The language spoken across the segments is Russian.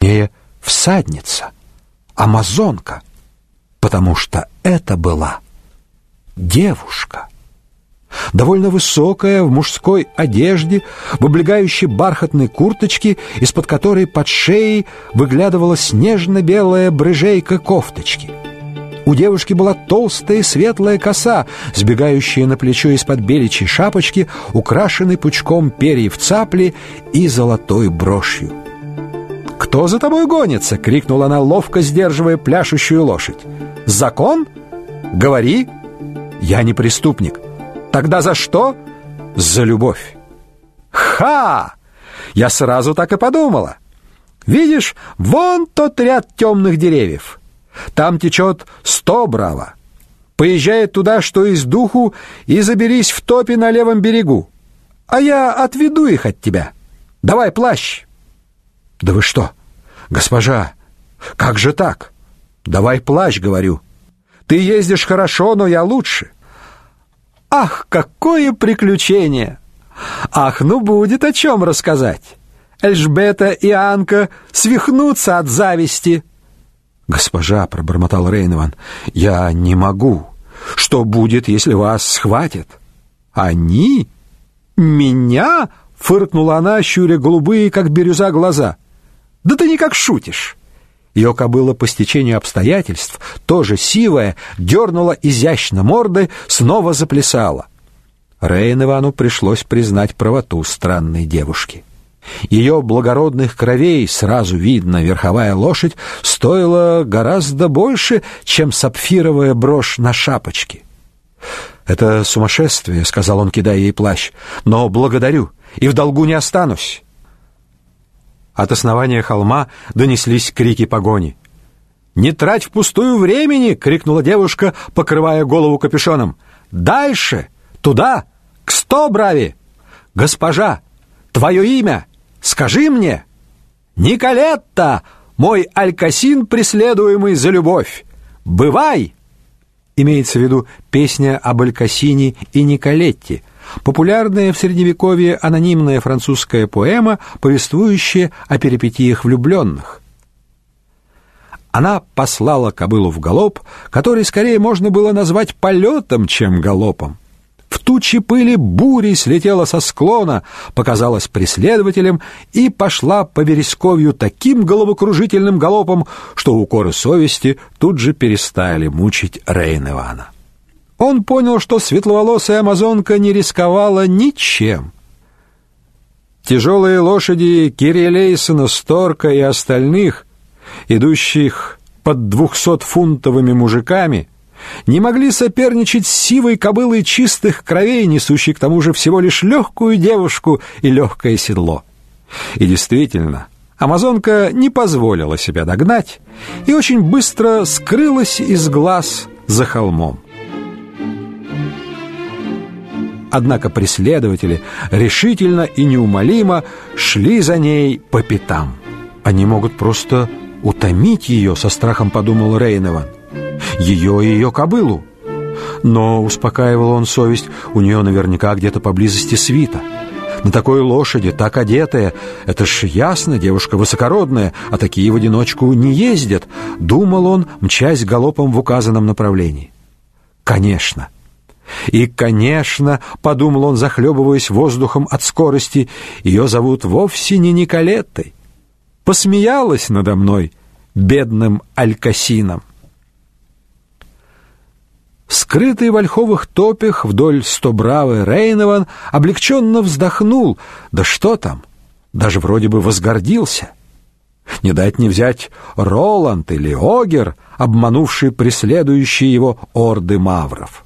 точнее, всадница, амазонка, потому что это была девушка. Довольно высокая, в мужской одежде, в облегающей бархатной курточке, из-под которой под шеей выглядывала снежно-белая брыжейка кофточки. У девушки была толстая светлая коса, сбегающая на плечо из-под беличьей шапочки, украшенной пучком перьев цапли и золотой брошью. «Кто за тобой гонится?» — крикнула она, ловко сдерживая пляшущую лошадь. «Закон? Говори!» «Я не преступник». «Тогда за что?» «За любовь». «Ха! Я сразу так и подумала. Видишь, вон тот ряд темных деревьев. Там течет сто браво. Поезжай туда, что из духу, и заберись в топе на левом берегу. А я отведу их от тебя. Давай плащ». «Да вы что, госпожа, как же так? Давай плащ, говорю. Ты ездишь хорошо, но я лучше». «Ах, какое приключение! Ах, ну будет о чем рассказать. Эльжбета и Анка свихнутся от зависти». «Госпожа», — пробормотал Рейнован, — «я не могу. Что будет, если вас схватят?» «Они? Меня?» — фыркнула она, щуря голубые, как бирюза, глаза. Да ты никак шутишь. Ее кобыла по стечению обстоятельств, тоже сивая, дернула изящно мордой, снова заплясала. Рейн Ивану пришлось признать правоту странной девушки. Ее благородных кровей сразу видно, верховая лошадь стоила гораздо больше, чем сапфировая брошь на шапочке. «Это сумасшествие», — сказал он, кидая ей плащ, — «но благодарю, и в долгу не останусь». От основания холма донеслись крики погони. «Не трать впустую времени!» — крикнула девушка, покрывая голову капюшоном. «Дальше! Туда! К Стобрави! Госпожа, твое имя! Скажи мне!» «Николетта, мой алькасин, преследуемый за любовь! Бывай!» Имеется в виду песня об алькасине и Николетте, популярная в Средневековье анонимная французская поэма, повествующая о перипетиях влюбленных. Она послала кобылу в галоп, который скорее можно было назвать полетом, чем галопом. В тучи пыли бури слетела со склона, показалась преследователем и пошла по вересковью таким головокружительным галопом, что укоры совести тут же перестали мучить Рейн Ивана. Он понял, что светловолосая амазонка не рисковала ничем. Тяжелые лошади Кирилейсона, Сторка и остальных, идущих под двухсотфунтовыми мужиками, не могли соперничать с сивой кобылой чистых кровей, несущей к тому же всего лишь легкую девушку и легкое седло. И действительно, амазонка не позволила себя догнать и очень быстро скрылась из глаз за холмом. Однако преследователи решительно и неумолимо шли за ней по пятам. Они могут просто утомить ее, со страхом подумал Рейнован. Ее и ее кобылу. Но, успокаивал он совесть, у нее наверняка где-то поблизости свита. На такой лошади, так одетая, это ж ясно, девушка высокородная, а такие в одиночку не ездят, думал он, мчась галопом в указанном направлении. Конечно, и, конечно, подумал он, захлебываясь воздухом от скорости, ее зовут вовсе не Николеттой. Посмеялась надо мной, бедным алькасином. Скрытый в ольховых топях вдоль Стобравы Рейнован облегченно вздохнул. Да что там, даже вроде бы возгордился. Не дать не взять Роланд или Огер, обманувший преследующие его орды мавров.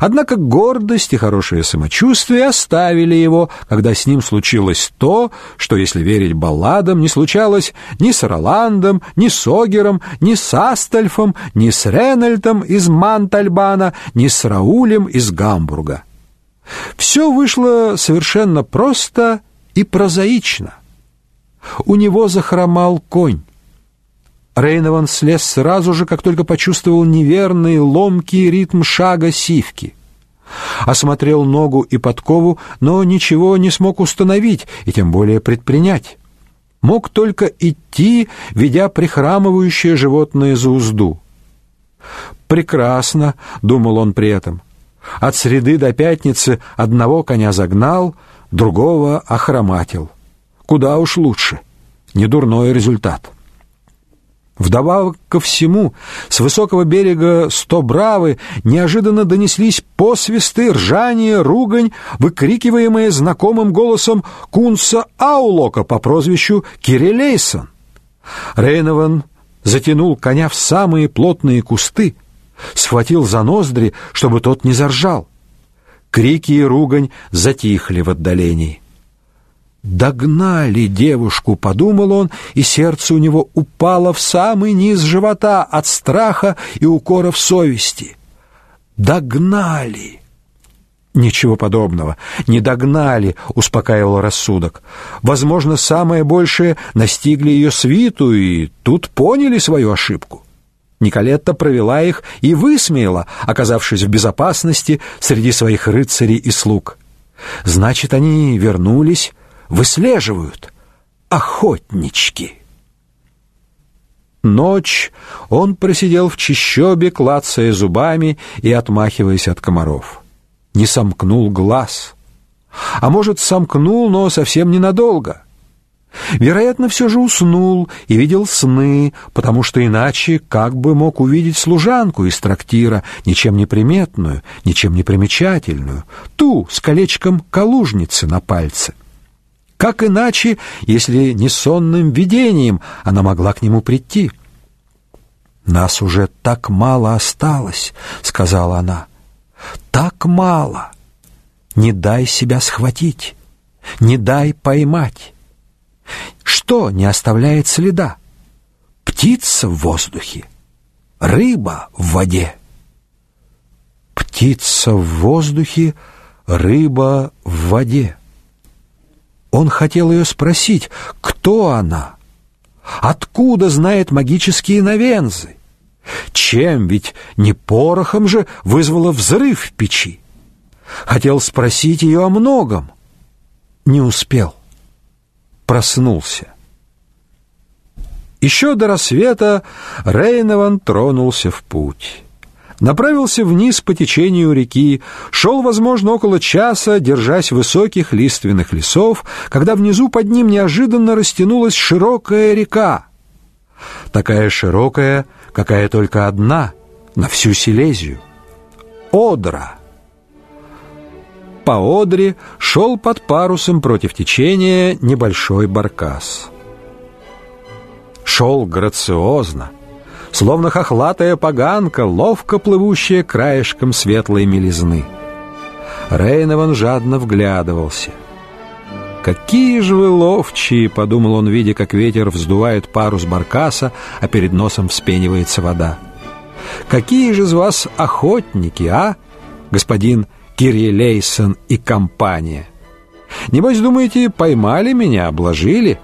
Однако гордость и хорошее самочувствие оставили его, когда с ним случилось то, что, если верить балладам, не случалось ни с Роландом, ни с Огером, ни с Астальфом, ни с Ренальтом из Мантальбана, ни с Раулем из Гамбурга. Все вышло совершенно просто и прозаично. У него захромал конь. Рейнован слез сразу же, как только почувствовал неверный, ломкий ритм шага сивки. Осмотрел ногу и подкову, но ничего не смог установить и тем более предпринять. мог только идти, ведя прихрамывающее животное за узду. «Прекрасно», — думал он при этом. «От среды до пятницы одного коня загнал, другого охроматил. Куда уж лучше. Недурной результат». Вдобавок ко всему, с высокого берега Стобравы неожиданно донеслись посвисты, ржание, ругань, выкрикиваемые знакомым голосом Кунса Аулока по прозвищу Кирилейсон. Рейнован затянул коня в самые плотные кусты, схватил за ноздри, чтобы тот не заржал. Крики и ругань затихли в отдалении. Догнали девушку, подумал он, и сердце у него упало в самый низ живота от страха и укоров совести. Догнали. Ничего подобного. Не догнали, успокаивал рассудок. Возможно, самое большее настигли ее свиту и тут поняли свою ошибку. Николетта провела их и высмеяла, оказавшись в безопасности среди своих рыцарей и слуг. Значит, они вернулись выслеживают охотнички. Ночь он просидел в чащобе, клацая зубами и отмахиваясь от комаров. Не сомкнул глаз. А может, сомкнул, но совсем ненадолго. Вероятно, все же уснул и видел сны, потому что иначе как бы мог увидеть служанку из трактира, ничем не приметную, ничем не примечательную, ту с колечком калужницы на пальце. Как иначе, если не сонным видением она могла к нему прийти? «Нас уже так мало осталось», — сказала она. «Так мало. Не дай себя схватить, не дай поймать. Что не оставляет следа? Птица в воздухе, рыба в воде». Птица в воздухе, рыба в воде. Он хотел ее спросить, кто она? Откуда знает магические навензы? Чем ведь не порохом же вызвало взрыв в печи? Хотел спросить ее о многом. Не успел. Проснулся. Еще до рассвета Рейнован тронулся в путь направился вниз по течению реки, шел, возможно, около часа, держась высоких лиственных лесов, когда внизу под ним неожиданно растянулась широкая река. Такая широкая, какая только одна, на всю Силезию. Одра. По Одре шел под парусом против течения небольшой баркас. Шел грациозно, словно хохлатая поганка, ловко плывущая краешком светлой мелизны. Рейнован жадно вглядывался. «Какие же вы ловчие!» — подумал он, видя, как ветер вздувает парус баркаса, а перед носом вспенивается вода. «Какие же из вас охотники, а, господин Кирилейсон и компания? Небось, думаете, поймали меня, обложили?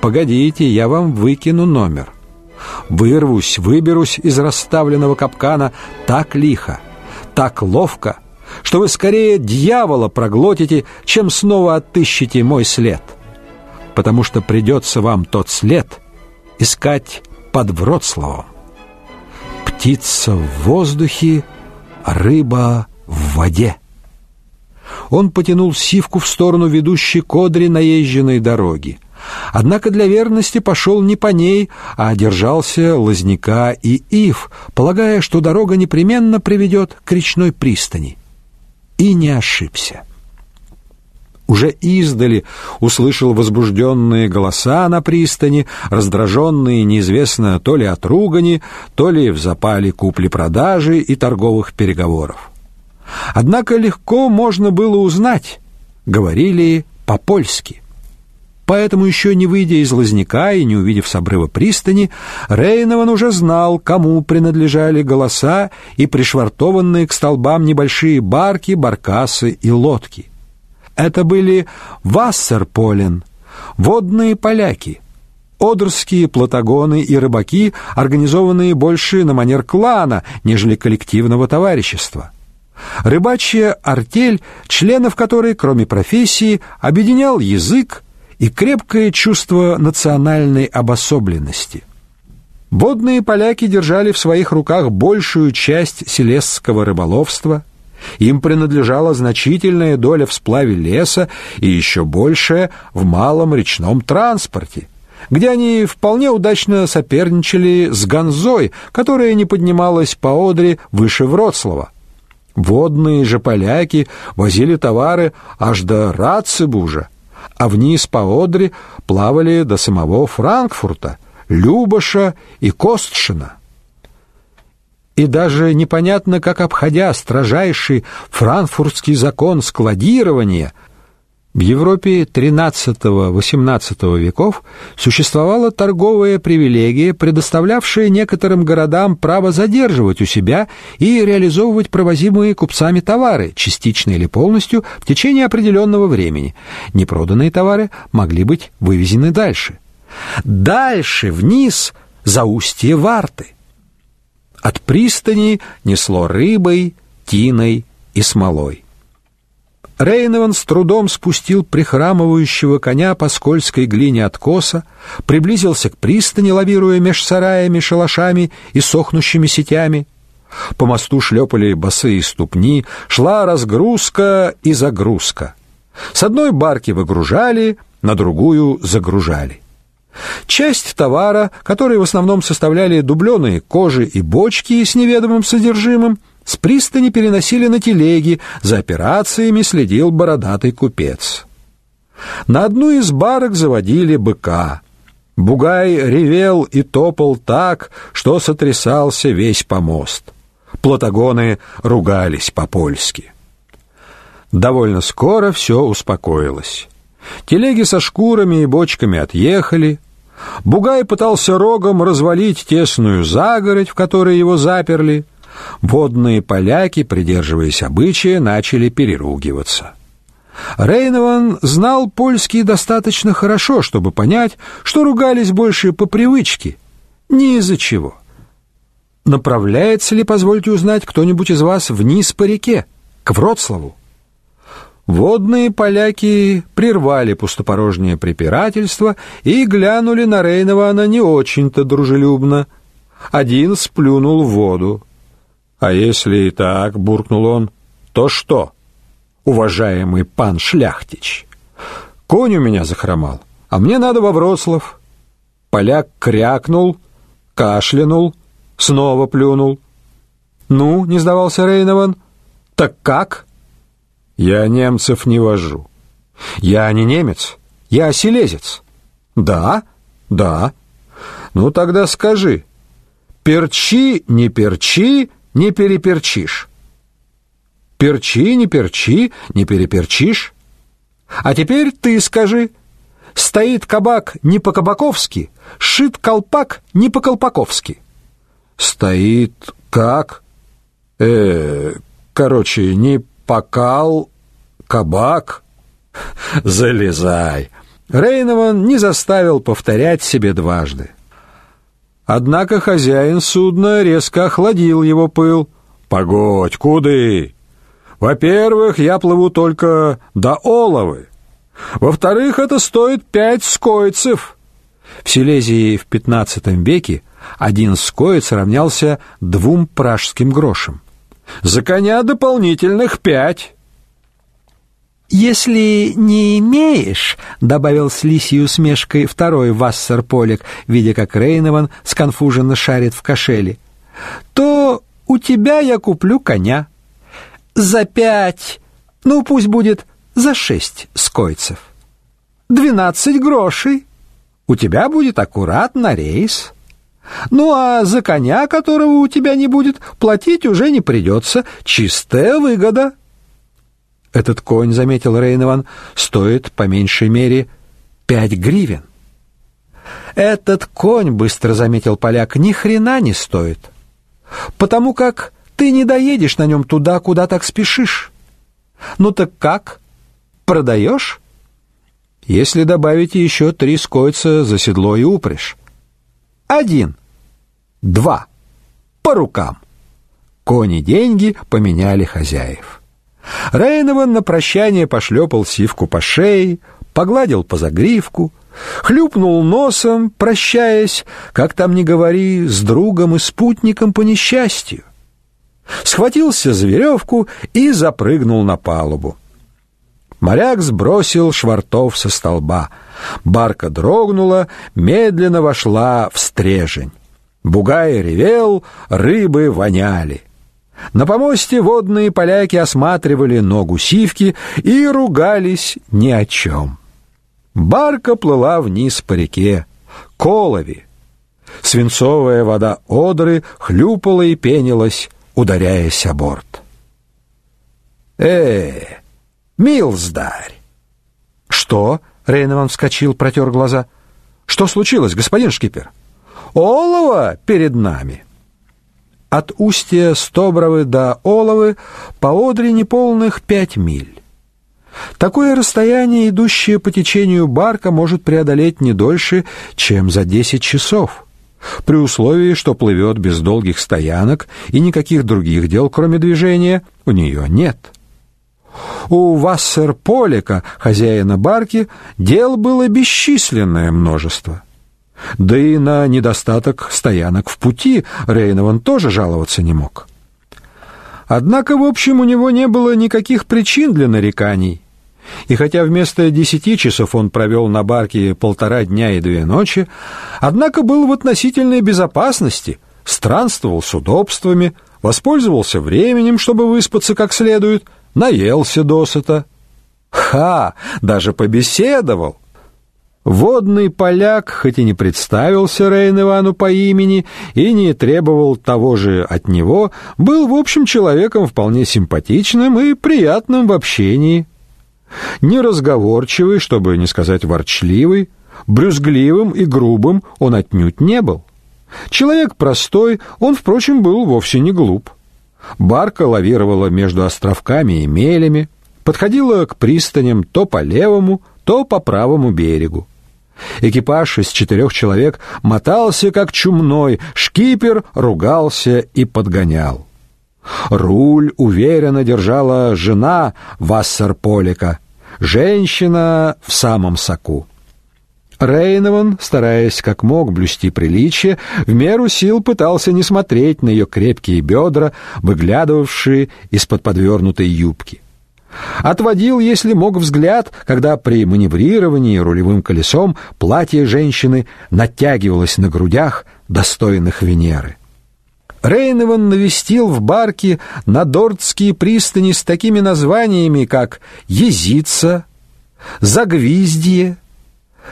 Погодите, я вам выкину номер. Вырвусь, выберусь из расставленного капкана так лихо, так ловко, что вы скорее дьявола проглотите, чем снова отыщете мой след. Потому что придется вам тот след искать под Вроцлавом. Птица в воздухе, рыба в воде. Он потянул сивку в сторону ведущей к Одре наезженной дороги. Однако для верности пошел не по ней, а держался Лозняка и Ив, полагая, что дорога непременно приведет к речной пристани. И не ошибся. Уже издали услышал возбужденные голоса на пристани, раздраженные неизвестно то ли от ругани, то ли в запале купли-продажи и торговых переговоров. Однако легко можно было узнать, говорили по-польски. Поэтому, еще не выйдя из Лозняка и не увидев с обрыва пристани, Рейнован уже знал, кому принадлежали голоса и пришвартованные к столбам небольшие барки, баркасы и лодки. Это были Вассерполен, водные поляки, Одерские платагоны и рыбаки, организованные больше на манер клана, нежели коллективного товарищества. Рыбачья артель, членов которой, кроме профессии, объединял язык, и крепкое чувство национальной обособленности. Водные поляки держали в своих руках большую часть селесского рыболовства, им принадлежала значительная доля в сплаве леса и еще большая в малом речном транспорте, где они вполне удачно соперничали с Ганзой, которая не поднималась по Одре выше Вроцлава. Водные же поляки возили товары аж до Рацебужа, а вниз по Одре плавали до самого Франкфурта, Любаша и Костшина. И даже непонятно, как обходя строжайший франкфуртский закон складирования – в Европе XIII-XVIII веков существовала торговая привилегия, предоставлявшая некоторым городам право задерживать у себя и реализовывать провозимые купцами товары, частично или полностью, в течение определенного времени. Непроданные товары могли быть вывезены дальше. Дальше, вниз, за устье Варты. От пристани несло рыбой, тиной и смолой. Рейнован с трудом спустил прихрамывающего коня по скользкой глине откоса, приблизился к пристани, лавируя меж сараями, шалашами и сохнущими сетями. По мосту шлепали босые ступни, шла разгрузка и загрузка. С одной барки выгружали, на другую загружали. Часть товара, который в основном составляли дубленые кожи и бочки с неведомым содержимым, с пристани переносили на телеги, за операциями следил бородатый купец. На одну из барок заводили быка. Бугай ревел и топал так, что сотрясался весь помост. Платагоны ругались по-польски. Довольно скоро все успокоилось. Телеги со шкурами и бочками отъехали. Бугай пытался рогом развалить тесную загородь, в которой его заперли — водные поляки, придерживаясь обычая, начали переругиваться. Рейнован знал польский достаточно хорошо, чтобы понять, что ругались больше по привычке, не из-за чего. Направляется ли, позвольте узнать, кто-нибудь из вас вниз по реке, к Вроцлаву? Водные поляки прервали пустопорожнее препирательство и глянули на Рейнована не очень-то дружелюбно. Один сплюнул в воду. А если и так, буркнул он, то что, уважаемый пан Шляхтич? Конь у меня захромал, а мне надо во Вроцлав. Поляк крякнул, кашлянул, снова плюнул. Ну, не сдавался Рейнован. Так как? Я немцев не вожу. Я не немец, я селезец. Да? Да. Ну тогда скажи, перчи, не перчи, не переперчишь. Перчи, не перчи, не переперчишь. А теперь ты скажи. Стоит кабак не по-кабаковски, шит колпак не по-колпаковски. Стоит как? Э, короче, не покал, кабак. Залезай. Рейнован не заставил повторять себе дважды. Однако хозяин судна резко охладил его пыл. «Погодь, куды? Во-первых, я плыву только до Оловы. Во-вторых, это стоит пять скойцев». В Силезии в XV веке один скоец равнялся двум пражским грошам. За коня дополнительных пять. «Если не имеешь», — добавил с лисьей усмешкой второй Вассерполик, видя, как Рейнован сконфуженно шарит в кошеле, «то у тебя я куплю коня. За пять, ну пусть будет за шесть скойцев. Двенадцать грошей. У тебя будет аккуратно рейс». Ну а за коня, которого у тебя не будет, платить уже не придется. Чистая выгода. Этот конь, заметил Рейнован, стоит по меньшей мере пять гривен. Этот конь, быстро заметил поляк, ни хрена не стоит. Потому как ты не доедешь на нем туда, куда так спешишь. Ну так как? Продаешь? Если добавите еще три скойца за седло и упряжь. Один. Два. По рукам. Кони деньги поменяли хозяев. Рейнован на прощание пошлепал сивку по шее, погладил по загривку, хлюпнул носом, прощаясь, как там ни говори, с другом и спутником по несчастью. Схватился за веревку и запрыгнул на палубу. Моряк сбросил швартов со столба. Барка дрогнула, медленно вошла в стрежень. Бугай ревел, рыбы воняли. На помосте водные поляки осматривали ногу сивки и ругались ни о чем. Барка плыла вниз по реке, Колови. Свинцовая вода Одры хлюпала и пенилась, ударяясь о борт. э Милздарь!» «Что?» — Рейнован вскочил, протер глаза. «Что случилось, господин шкипер?» «Олово перед нами!» От устья Стобровы до Оловы по Одре неполных пять миль. Такое расстояние, идущее по течению барка, может преодолеть не дольше, чем за десять часов, при условии, что плывет без долгих стоянок и никаких других дел, кроме движения, у нее нет. У Вассерполика, хозяина барки, дел было бесчисленное множество. Да и на недостаток стоянок в пути Рейнован тоже жаловаться не мог. Однако, в общем, у него не было никаких причин для нареканий. И хотя вместо десяти часов он провел на барке полтора дня и две ночи, однако был в относительной безопасности, странствовал с удобствами, воспользовался временем, чтобы выспаться как следует, наелся досыта. Ха, даже побеседовал. Водный поляк, хоть и не представился Рейн Ивану по имени и не требовал того же от него, был, в общем, человеком вполне симпатичным и приятным в общении. Неразговорчивый, чтобы не сказать ворчливый, брюзгливым и грубым он отнюдь не был. Человек простой, он, впрочем, был вовсе не глуп. Барка лавировала между островками и мелями, подходила к пристаням то по левому, то по правому берегу. Экипаж из четырех человек мотался как чумной, шкипер ругался и подгонял. Руль уверенно держала жена Вассерполика, женщина в самом соку. Рейнован, стараясь как мог блюсти приличие, в меру сил пытался не смотреть на ее крепкие бедра, выглядывавшие из-под подвернутой юбки. Отводил, если мог, взгляд, когда при маневрировании рулевым колесом платье женщины натягивалось на грудях, достойных Венеры. Рейнован навестил в барке надордские пристани с такими названиями, как Езица, Загвиздье,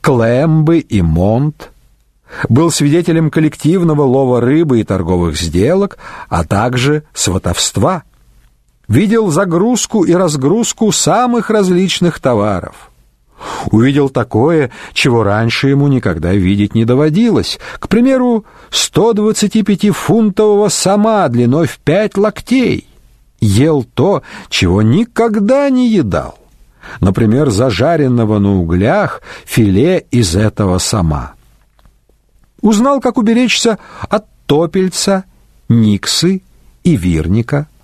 Клембы и Монт, был свидетелем коллективного лова рыбы и торговых сделок, а также сватовства – видел загрузку и разгрузку самых различных товаров. Увидел такое, чего раньше ему никогда видеть не доводилось. К примеру, 125-фунтового сама длиной в пять локтей. Ел то, чего никогда не едал. Например, зажаренного на углях филе из этого сама. Узнал, как уберечься от топельца, никсы и вирника –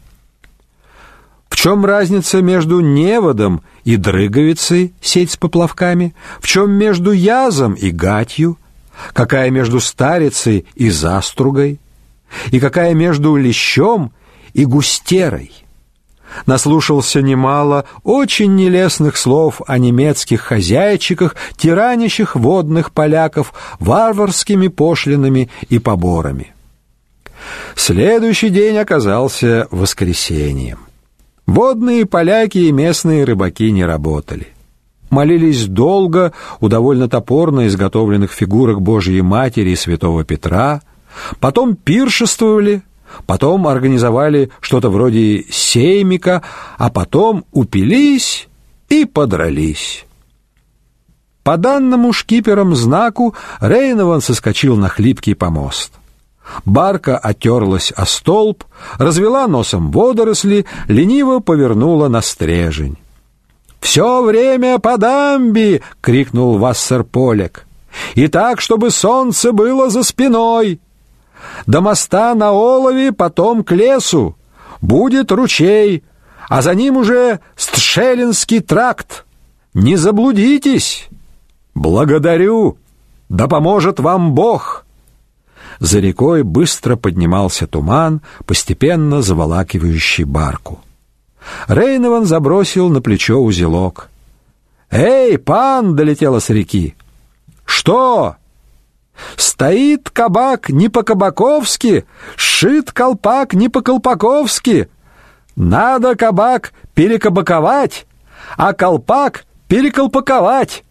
чем разница между неводом и дрыговицей, сеть с поплавками? В чем между язом и гатью? Какая между старицей и застругой? И какая между лещом и густерой? Наслушался немало очень нелестных слов о немецких хозяйчиках, тиранящих водных поляков варварскими пошлинами и поборами. Следующий день оказался воскресеньем. Водные поляки и местные рыбаки не работали. Молились долго у довольно топорно изготовленных фигурок Божьей Матери и Святого Петра, потом пиршествовали, потом организовали что-то вроде сеймика, а потом упились и подрались. По данному шкиперам знаку Рейнован соскочил на хлипкий помост. Барка отерлась о столб, развела носом водоросли, лениво повернула на стрежень. «Все время по дамби!» — крикнул Вассерполек. «И так, чтобы солнце было за спиной! До моста на Олове, потом к лесу. Будет ручей, а за ним уже Стшелинский тракт. Не заблудитесь! Благодарю! Да поможет вам Бог!» За рекой быстро поднимался туман, постепенно заволакивающий барку. Рейнован забросил на плечо узелок. «Эй, пан!» — долетело с реки. «Что?» «Стоит кабак не по-кабаковски, шит колпак не по-колпаковски. Надо кабак перекабаковать, а колпак переколпаковать».